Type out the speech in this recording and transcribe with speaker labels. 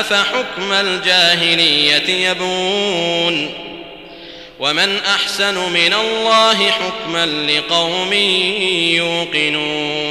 Speaker 1: أفحكم الجاهلية يبون ومن أحسن من الله حكما لقوم يوقنون